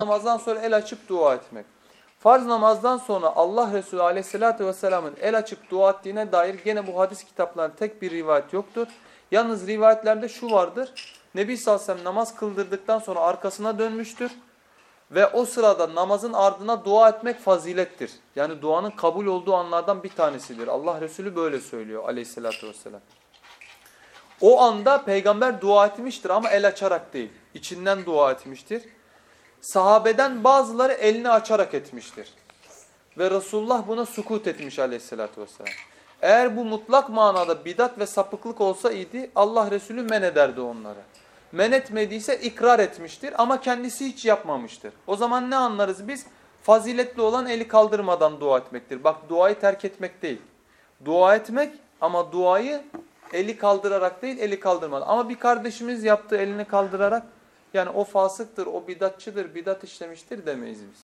namazdan sonra el açıp dua etmek. Farz namazdan sonra Allah Resulü aleyhissalatü vesselamın el açıp dua ettiğine dair gene bu hadis kitaplarında tek bir rivayet yoktur. Yalnız rivayetlerde şu vardır. Nebi sellem namaz kıldırdıktan sonra arkasına dönmüştür. Ve o sırada namazın ardına dua etmek fazilettir. Yani duanın kabul olduğu anlardan bir tanesidir. Allah Resulü böyle söylüyor aleyhissalatü vesselam. O anda peygamber dua etmiştir ama el açarak değil. İçinden dua etmiştir. Sahabeden bazıları elini açarak etmiştir. Ve Resulullah buna sukut etmiş aleyhissalatü vesselam. Eğer bu mutlak manada bidat ve sapıklık olsa idi Allah Resulü men ederdi onları. Men etmediyse ikrar etmiştir ama kendisi hiç yapmamıştır. O zaman ne anlarız biz? Faziletli olan eli kaldırmadan dua etmektir. Bak duayı terk etmek değil. Dua etmek ama duayı eli kaldırarak değil eli kaldırmadan. Ama bir kardeşimiz yaptı elini kaldırarak yani o fasıktır, o bidatçıdır, bidat işlemiştir demeyiz biz.